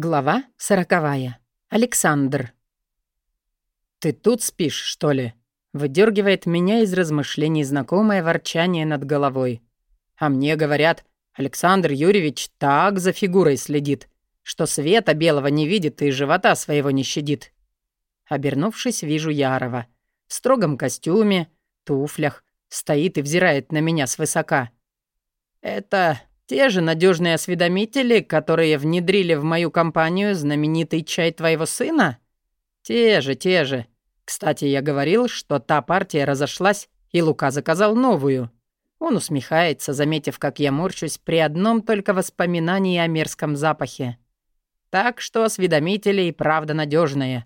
Глава сороковая. Александр. «Ты тут спишь, что ли?» Выдергивает меня из размышлений знакомое ворчание над головой. А мне говорят, Александр Юрьевич так за фигурой следит, что света белого не видит и живота своего не щадит. Обернувшись, вижу Ярова. В строгом костюме, туфлях, стоит и взирает на меня свысока. «Это те же надежные осведомители, которые внедрили в мою компанию знаменитый чай твоего сына? Те же, те же. Кстати, я говорил, что та партия разошлась, и Лука заказал новую. Он усмехается, заметив, как я морщусь при одном только воспоминании о мерзком запахе. Так что осведомители и правда надежные.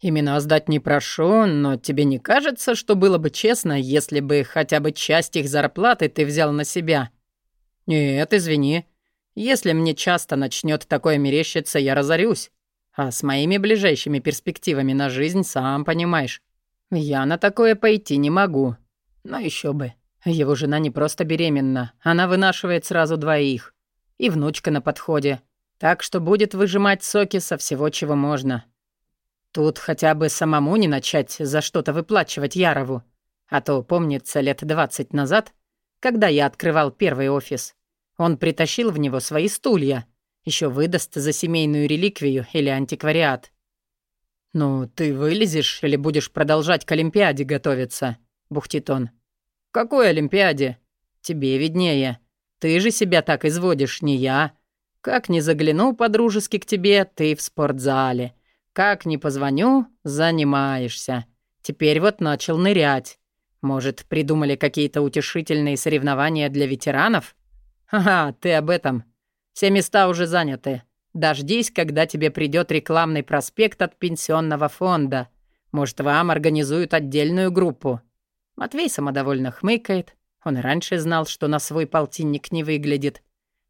Имена сдать не прошу, но тебе не кажется, что было бы честно, если бы хотя бы часть их зарплаты ты взял на себя?» «Нет, извини. Если мне часто начнет такое мерещиться, я разорюсь. А с моими ближайшими перспективами на жизнь, сам понимаешь, я на такое пойти не могу. Но еще бы. Его жена не просто беременна, она вынашивает сразу двоих. И внучка на подходе. Так что будет выжимать соки со всего, чего можно. Тут хотя бы самому не начать за что-то выплачивать Ярову. А то, помнится, лет двадцать назад когда я открывал первый офис. Он притащил в него свои стулья. Еще выдаст за семейную реликвию или антиквариат. «Ну, ты вылезешь или будешь продолжать к Олимпиаде готовиться?» — бухтит он. «Какой Олимпиаде? Тебе виднее. Ты же себя так изводишь, не я. Как не загляну по-дружески к тебе, ты в спортзале. Как не позвоню, занимаешься. Теперь вот начал нырять. Может, придумали какие-то утешительные соревнования для ветеранов? Ага, ты об этом. Все места уже заняты. Дождись, когда тебе придет рекламный проспект от пенсионного фонда. Может, вам организуют отдельную группу. Матвей самодовольно хмыкает. Он и раньше знал, что на свой полтинник не выглядит.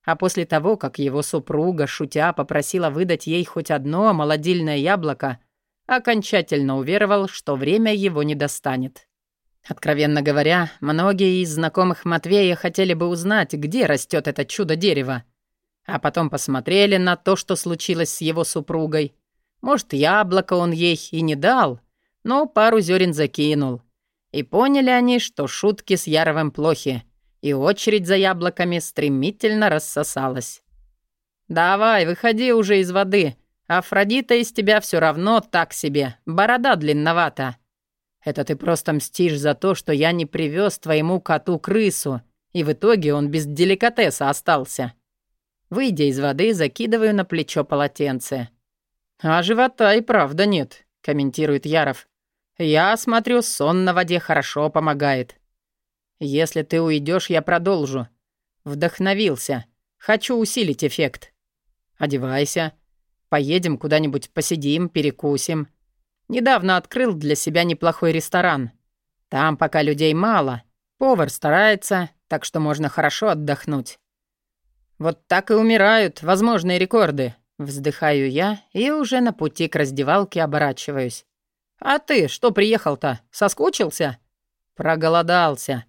А после того, как его супруга, шутя, попросила выдать ей хоть одно молодильное яблоко, окончательно уверовал, что время его не достанет. Откровенно говоря, многие из знакомых Матвея хотели бы узнать, где растет это чудо-дерево. А потом посмотрели на то, что случилось с его супругой. Может, яблоко он ей и не дал, но пару зерен закинул. И поняли они, что шутки с Яровым плохи, и очередь за яблоками стремительно рассосалась. «Давай, выходи уже из воды. Афродита из тебя все равно так себе, борода длинновата. Это ты просто мстишь за то, что я не привез твоему коту крысу, и в итоге он без деликатеса остался. Выйдя из воды, закидываю на плечо полотенце. «А живота и правда нет», — комментирует Яров. «Я смотрю, сон на воде хорошо помогает. Если ты уйдешь, я продолжу. Вдохновился. Хочу усилить эффект. Одевайся. Поедем куда-нибудь посидим, перекусим. Недавно открыл для себя неплохой ресторан. Там пока людей мало. Повар старается, так что можно хорошо отдохнуть. Вот так и умирают возможные рекорды. Вздыхаю я и уже на пути к раздевалке оборачиваюсь. «А ты что приехал-то? Соскучился?» «Проголодался.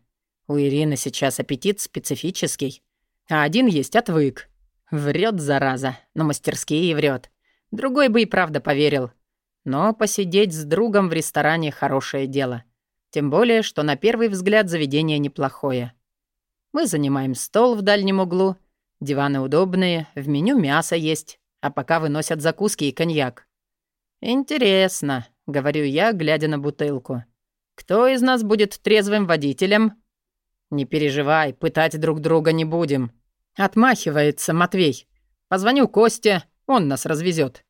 У Ирины сейчас аппетит специфический. А один есть отвык. Врет, зараза, но мастерские врет. Другой бы и правда поверил. Но посидеть с другом в ресторане — хорошее дело. Тем более, что на первый взгляд заведение неплохое. Мы занимаем стол в дальнем углу. Диваны удобные, в меню мясо есть, а пока выносят закуски и коньяк. «Интересно», — говорю я, глядя на бутылку. «Кто из нас будет трезвым водителем?» «Не переживай, пытать друг друга не будем». Отмахивается Матвей. «Позвоню Косте, он нас развезет.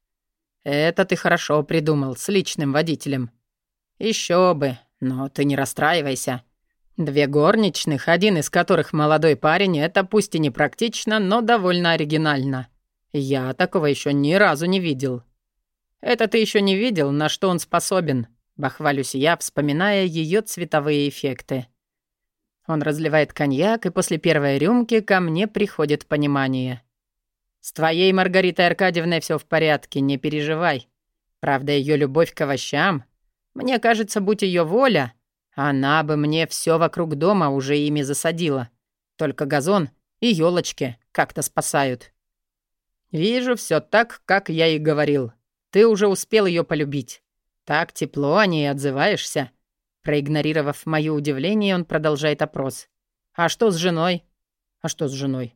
«Это ты хорошо придумал, с личным водителем». Еще бы, но ты не расстраивайся. Две горничных, один из которых молодой парень, это пусть и не практично, но довольно оригинально. Я такого еще ни разу не видел». «Это ты еще не видел, на что он способен», — бахвалюсь я, вспоминая ее цветовые эффекты. Он разливает коньяк, и после первой рюмки ко мне приходит понимание. «С твоей Маргаритой Аркадьевной все в порядке, не переживай. Правда, ее любовь к овощам. Мне кажется, будь ее воля, она бы мне все вокруг дома уже ими засадила. Только газон и елочки как-то спасают». «Вижу все так, как я и говорил. Ты уже успел ее полюбить. Так тепло о ней отзываешься». Проигнорировав мое удивление, он продолжает опрос. «А что с женой?» «А что с женой?»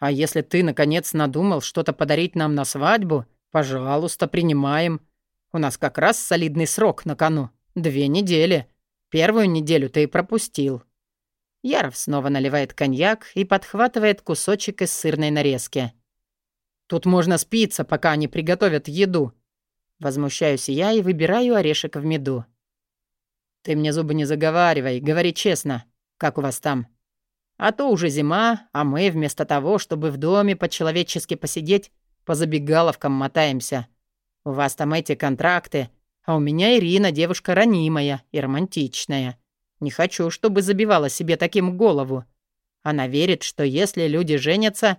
«А если ты, наконец, надумал что-то подарить нам на свадьбу, пожалуйста, принимаем. У нас как раз солидный срок на кону. Две недели. Первую неделю ты и пропустил». Яров снова наливает коньяк и подхватывает кусочек из сырной нарезки. «Тут можно спиться, пока они приготовят еду». Возмущаюсь я и выбираю орешек в меду. «Ты мне зубы не заговаривай, говори честно. Как у вас там?» «А то уже зима, а мы вместо того, чтобы в доме по-человечески посидеть, по забегаловкам мотаемся. У вас там эти контракты, а у меня Ирина девушка ранимая и романтичная. Не хочу, чтобы забивала себе таким голову. Она верит, что если люди женятся,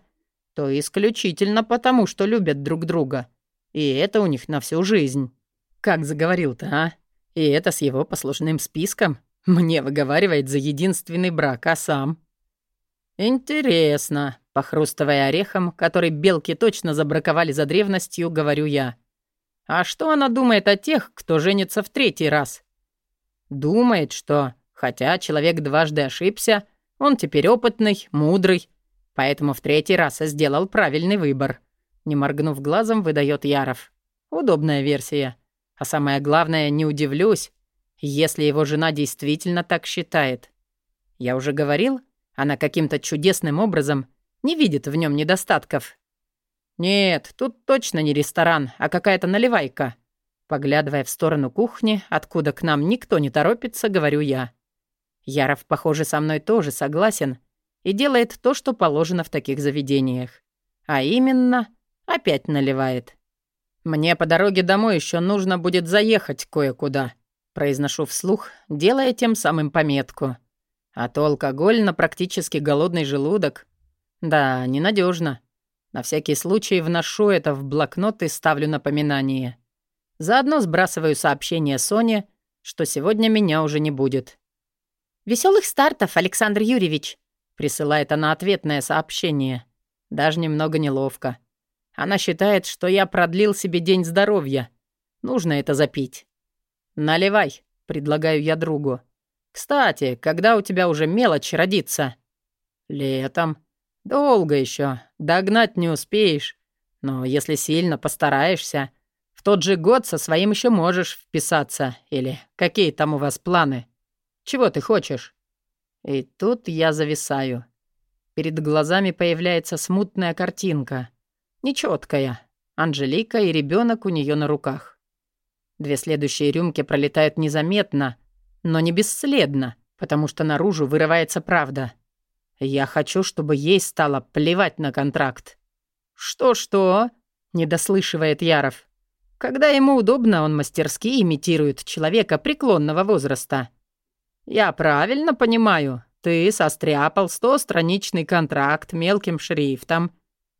то исключительно потому, что любят друг друга. И это у них на всю жизнь. Как заговорил-то, а? И это с его послужным списком? Мне выговаривает за единственный брак, а сам? Интересно, похрустывая орехом, который белки точно забраковали за древностью, говорю я. А что она думает о тех, кто женится в третий раз? Думает, что Хотя человек дважды ошибся, он теперь опытный, мудрый, поэтому в третий раз сделал правильный выбор. Не моргнув глазом, выдает Яров. Удобная версия. А самое главное, не удивлюсь, если его жена действительно так считает. Я уже говорил, она каким-то чудесным образом не видит в нем недостатков. Нет, тут точно не ресторан, а какая-то наливайка. Поглядывая в сторону кухни, откуда к нам никто не торопится, говорю я. Яров, похоже, со мной тоже согласен и делает то, что положено в таких заведениях. А именно, опять наливает. «Мне по дороге домой еще нужно будет заехать кое-куда», произношу вслух, делая тем самым пометку. А то алкоголь на практически голодный желудок. Да, ненадежно. На всякий случай вношу это в блокнот и ставлю напоминание. Заодно сбрасываю сообщение Соне, что сегодня меня уже не будет. «Веселых стартов, Александр Юрьевич!» Присылает она ответное сообщение. Даже немного неловко. Она считает, что я продлил себе день здоровья. Нужно это запить. «Наливай», — предлагаю я другу. «Кстати, когда у тебя уже мелочь родится?» «Летом. Долго еще. Догнать не успеешь. Но если сильно постараешься, в тот же год со своим еще можешь вписаться. Или какие там у вас планы?» Чего ты хочешь?» И тут я зависаю. Перед глазами появляется смутная картинка. Нечеткая. Анжелика и ребенок у нее на руках. Две следующие рюмки пролетают незаметно, но не бесследно, потому что наружу вырывается правда. Я хочу, чтобы ей стало плевать на контракт. «Что-что?» — недослышивает Яров. Когда ему удобно, он мастерски имитирует человека преклонного возраста. «Я правильно понимаю? Ты состряпал стостраничный контракт мелким шрифтом.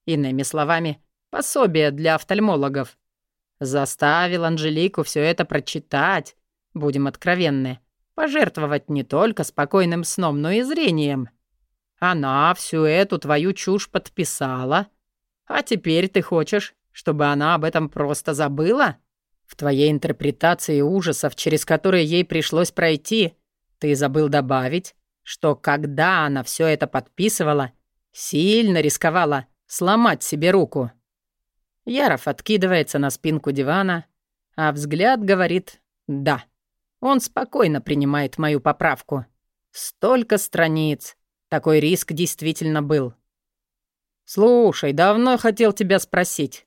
Иными словами, пособие для офтальмологов. Заставил Анжелику все это прочитать. Будем откровенны. Пожертвовать не только спокойным сном, но и зрением. Она всю эту твою чушь подписала. А теперь ты хочешь, чтобы она об этом просто забыла? В твоей интерпретации ужасов, через которые ей пришлось пройти, ты забыл добавить, что когда она все это подписывала, сильно рисковала сломать себе руку. Яров откидывается на спинку дивана, а взгляд говорит «да». Он спокойно принимает мою поправку. Столько страниц. Такой риск действительно был. «Слушай, давно хотел тебя спросить.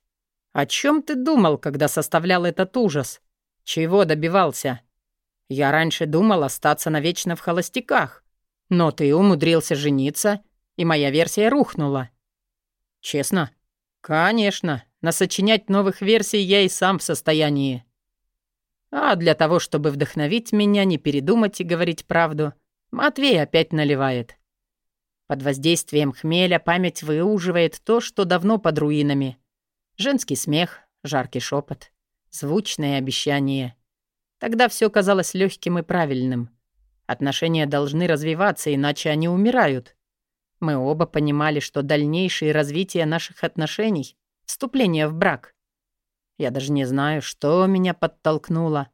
О чем ты думал, когда составлял этот ужас? Чего добивался?» Я раньше думал остаться навечно в холостяках, но ты умудрился жениться, и моя версия рухнула. Честно? Конечно. Насочинять новых версий я и сам в состоянии. А для того, чтобы вдохновить меня, не передумать и говорить правду, Матвей опять наливает. Под воздействием хмеля память выуживает то, что давно под руинами. Женский смех, жаркий шепот, звучное обещание — Тогда все казалось легким и правильным. Отношения должны развиваться, иначе они умирают. Мы оба понимали, что дальнейшее развитие наших отношений вступления в брак. Я даже не знаю, что меня подтолкнуло.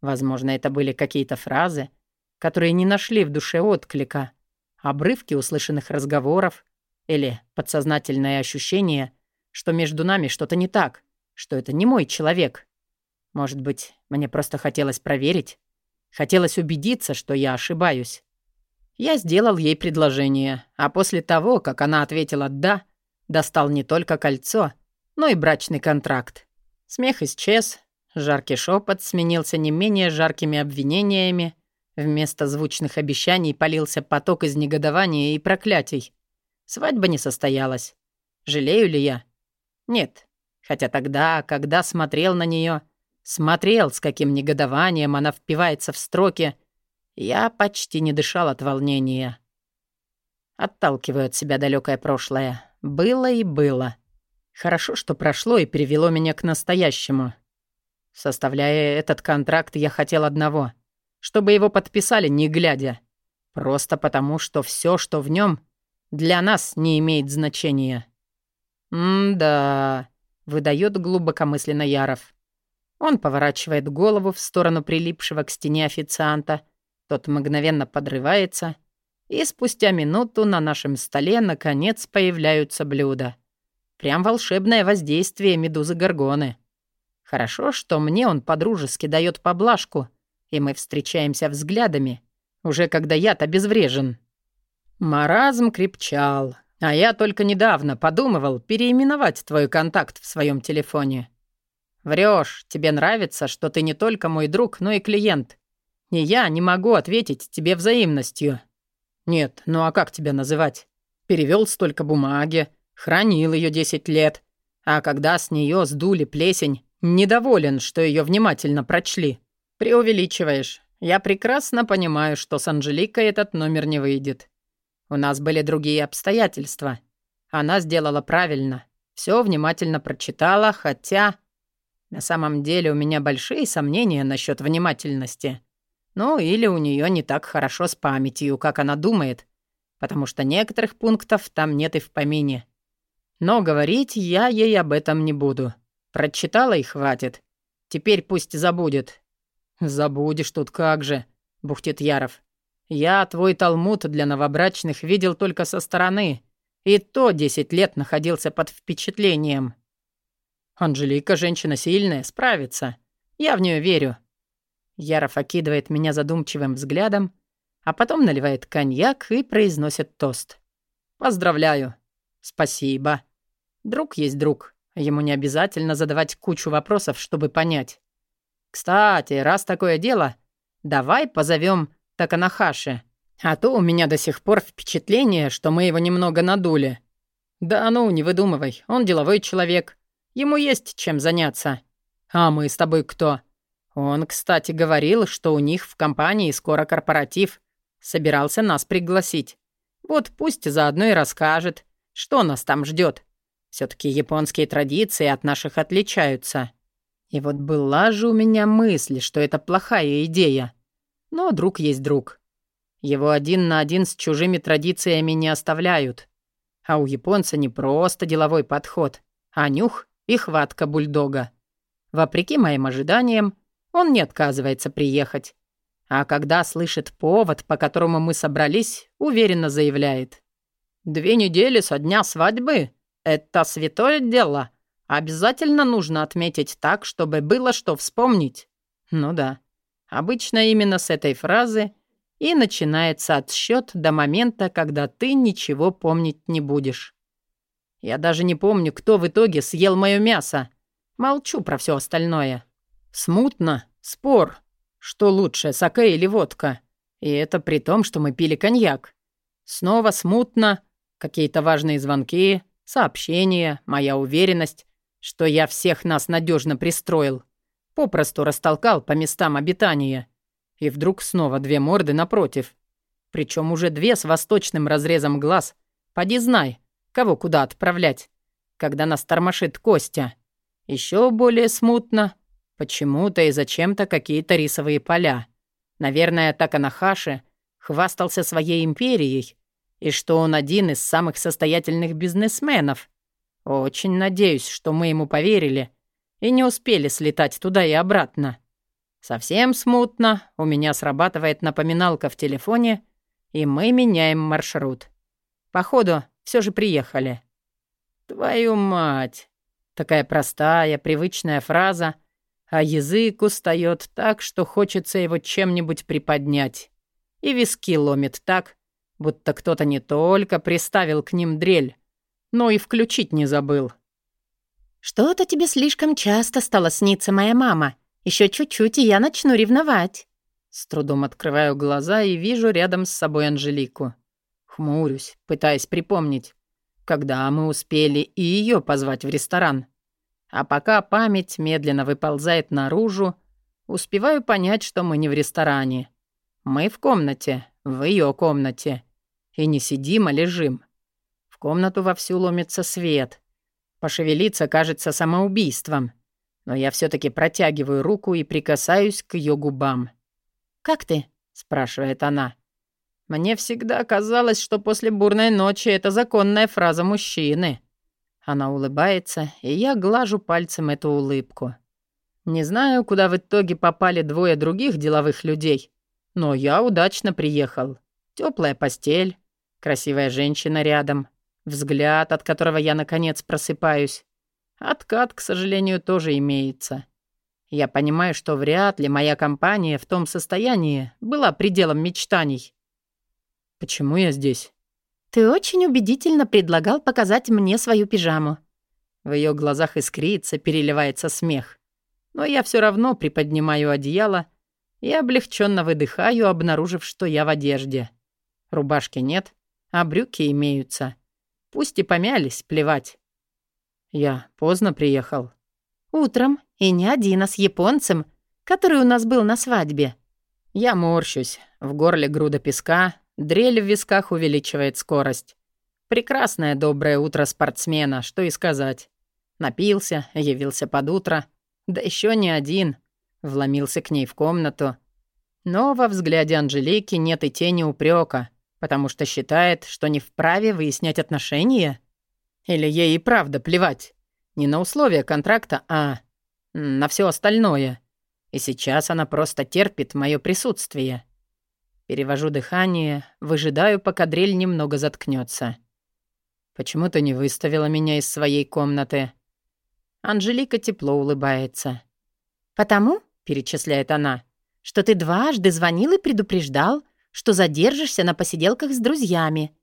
Возможно, это были какие-то фразы, которые не нашли в душе отклика, обрывки услышанных разговоров или подсознательное ощущение, что между нами что-то не так, что это не мой человек. Может быть, мне просто хотелось проверить? Хотелось убедиться, что я ошибаюсь. Я сделал ей предложение, а после того, как она ответила «да», достал не только кольцо, но и брачный контракт. Смех исчез, жаркий шепот сменился не менее жаркими обвинениями, вместо звучных обещаний полился поток из негодования и проклятий. Свадьба не состоялась. Жалею ли я? Нет. Хотя тогда, когда смотрел на нее, смотрел, с каким негодованием она впивается в строки, я почти не дышал от волнения. Отталкиваю от себя далекое прошлое. Было и было. Хорошо, что прошло и перевело меня к настоящему. Составляя этот контракт, я хотел одного. Чтобы его подписали, не глядя. Просто потому, что все, что в нем, для нас не имеет значения. «М-да», — выдает глубокомысленно Яров. Он поворачивает голову в сторону прилипшего к стене официанта. Тот мгновенно подрывается, и спустя минуту на нашем столе наконец появляются блюда — Прям волшебное воздействие медузы Горгоны. Хорошо, что мне он подружески дает поблажку, и мы встречаемся взглядами, уже когда яд обезврежен. Маразм крепчал, а я только недавно подумывал переименовать твой контакт в своем телефоне. Врешь, тебе нравится, что ты не только мой друг, но и клиент. И я не могу ответить тебе взаимностью. Нет, ну а как тебя называть? Перевел столько бумаги, Хранил ее 10 лет. А когда с нее сдули плесень, недоволен, что ее внимательно прочли. Преувеличиваешь. Я прекрасно понимаю, что с Анжеликой этот номер не выйдет. У нас были другие обстоятельства. Она сделала правильно. Все внимательно прочитала, хотя... На самом деле у меня большие сомнения насчет внимательности. Ну, или у нее не так хорошо с памятью, как она думает, потому что некоторых пунктов там нет и в помине. Но говорить я ей об этом не буду. Прочитала и хватит. Теперь пусть забудет». «Забудешь тут как же», — бухтит Яров. «Я твой талмуд для новобрачных видел только со стороны, и то десять лет находился под впечатлением». «Анжелика женщина сильная, справится. Я в нее верю». Яров окидывает меня задумчивым взглядом, а потом наливает коньяк и произносит тост. «Поздравляю». «Спасибо». Друг есть друг. Ему не обязательно задавать кучу вопросов, чтобы понять. Кстати, раз такое дело, давай позовем Таканахаши. А то у меня до сих пор впечатление, что мы его немного надули. Да ну, не выдумывай, он деловой человек. Ему есть чем заняться. А мы с тобой кто? Он, кстати, говорил, что у них в компании скоро корпоратив. Собирался нас пригласить. Вот пусть заодно и расскажет, что нас там ждет. Все-таки японские традиции от наших отличаются. И вот была же у меня мысль, что это плохая идея. Но друг есть друг. Его один на один с чужими традициями не оставляют. А у японца не просто деловой подход, а нюх и хватка бульдога. Вопреки моим ожиданиям, он не отказывается приехать. А когда слышит повод, по которому мы собрались, уверенно заявляет. «Две недели со дня свадьбы? Это святое дело. Обязательно нужно отметить так, чтобы было что вспомнить. Ну да. Обычно именно с этой фразы и начинается отсчет до момента, когда ты ничего помнить не будешь. Я даже не помню, кто в итоге съел мое мясо. Молчу про все остальное. Смутно. Спор. Что лучше, саке или водка? И это при том, что мы пили коньяк. Снова смутно. Какие-то важные звонки, Сообщение, моя уверенность, что я всех нас надежно пристроил. Попросту растолкал по местам обитания. И вдруг снова две морды напротив. Причем уже две с восточным разрезом глаз. Поди знай, кого куда отправлять, когда нас тормошит Костя. Еще более смутно. Почему-то и зачем-то какие-то рисовые поля. Наверное, Таканахаши хвастался своей империей и что он один из самых состоятельных бизнесменов. Очень надеюсь, что мы ему поверили и не успели слетать туда и обратно. Совсем смутно, у меня срабатывает напоминалка в телефоне, и мы меняем маршрут. Походу, все же приехали. Твою мать! Такая простая, привычная фраза, а язык устает так, что хочется его чем-нибудь приподнять. И виски ломит так, будто кто-то не только приставил к ним дрель, но и включить не забыл. «Что-то тебе слишком часто стало сниться моя мама. Еще чуть-чуть, и я начну ревновать». С трудом открываю глаза и вижу рядом с собой Анжелику. Хмурюсь, пытаясь припомнить, когда мы успели и ее позвать в ресторан. А пока память медленно выползает наружу, успеваю понять, что мы не в ресторане. Мы в комнате, в ее комнате. И не сидим, а лежим. В комнату вовсю ломится свет. Пошевелиться кажется самоубийством. Но я все таки протягиваю руку и прикасаюсь к ее губам. «Как ты?» — спрашивает она. Мне всегда казалось, что после бурной ночи это законная фраза мужчины. Она улыбается, и я глажу пальцем эту улыбку. Не знаю, куда в итоге попали двое других деловых людей, но я удачно приехал. Теплая постель, Красивая женщина рядом. Взгляд, от которого я, наконец, просыпаюсь. Откат, к сожалению, тоже имеется. Я понимаю, что вряд ли моя компания в том состоянии была пределом мечтаний. Почему я здесь? Ты очень убедительно предлагал показать мне свою пижаму. В ее глазах искрится, переливается смех. Но я все равно приподнимаю одеяло и облегченно выдыхаю, обнаружив, что я в одежде. Рубашки нет, а брюки имеются. Пусть и помялись, плевать. Я поздно приехал. Утром, и не один, а с японцем, который у нас был на свадьбе. Я морщусь. В горле груда песка, дрель в висках увеличивает скорость. Прекрасное доброе утро спортсмена, что и сказать. Напился, явился под утро. Да еще не один. Вломился к ней в комнату. Но во взгляде Анжелики нет и тени упрека. Потому что считает, что не вправе выяснять отношения? Или ей и правда плевать? Не на условия контракта, а на все остальное. И сейчас она просто терпит мое присутствие. Перевожу дыхание, выжидаю, пока дрель немного заткнется. Почему ты не выставила меня из своей комнаты? Анжелика тепло улыбается. «Потому», — перечисляет она, — «что ты дважды звонил и предупреждал, что задержишься на посиделках с друзьями.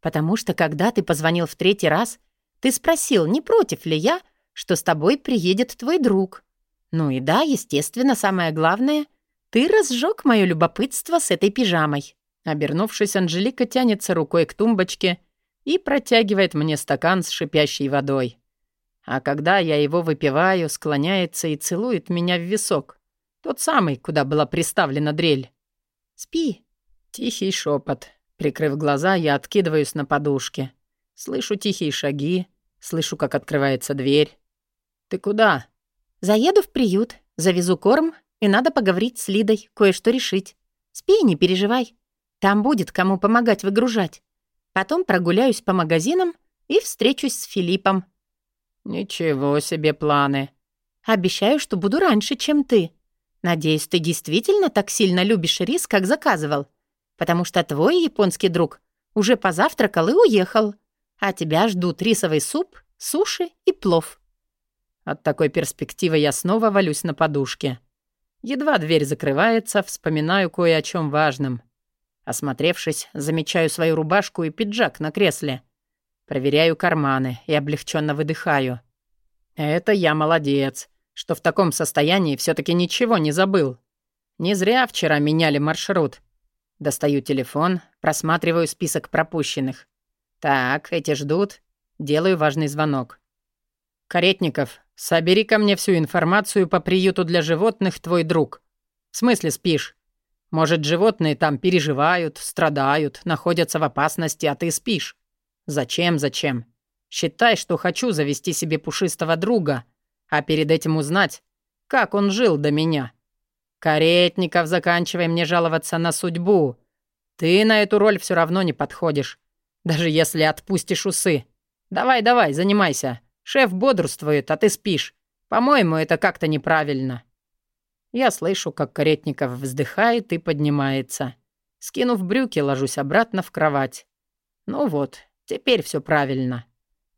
Потому что, когда ты позвонил в третий раз, ты спросил, не против ли я, что с тобой приедет твой друг. Ну и да, естественно, самое главное, ты разжег мое любопытство с этой пижамой». Обернувшись, Анжелика тянется рукой к тумбочке и протягивает мне стакан с шипящей водой. А когда я его выпиваю, склоняется и целует меня в висок. Тот самый, куда была приставлена дрель. «Спи», Тихий шепот. Прикрыв глаза, я откидываюсь на подушке. Слышу тихие шаги, слышу, как открывается дверь. «Ты куда?» «Заеду в приют, завезу корм, и надо поговорить с Лидой, кое-что решить. Спи, не переживай. Там будет кому помогать выгружать. Потом прогуляюсь по магазинам и встречусь с Филиппом». «Ничего себе планы». «Обещаю, что буду раньше, чем ты. Надеюсь, ты действительно так сильно любишь рис, как заказывал потому что твой японский друг уже позавтракал и уехал, а тебя ждут рисовый суп, суши и плов». От такой перспективы я снова валюсь на подушке. Едва дверь закрывается, вспоминаю кое о чем важном. Осмотревшись, замечаю свою рубашку и пиджак на кресле. Проверяю карманы и облегченно выдыхаю. Это я молодец, что в таком состоянии все таки ничего не забыл. Не зря вчера меняли маршрут. Достаю телефон, просматриваю список пропущенных. Так, эти ждут. Делаю важный звонок. «Каретников, собери ко мне всю информацию по приюту для животных, твой друг. В смысле спишь? Может, животные там переживают, страдают, находятся в опасности, а ты спишь? Зачем, зачем? Считай, что хочу завести себе пушистого друга, а перед этим узнать, как он жил до меня. «Каретников, заканчивай мне жаловаться на судьбу. Ты на эту роль все равно не подходишь, даже если отпустишь усы. Давай-давай, занимайся. Шеф бодрствует, а ты спишь. По-моему, это как-то неправильно». Я слышу, как Каретников вздыхает и поднимается. Скинув брюки, ложусь обратно в кровать. Ну вот, теперь все правильно.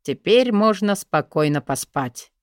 Теперь можно спокойно поспать.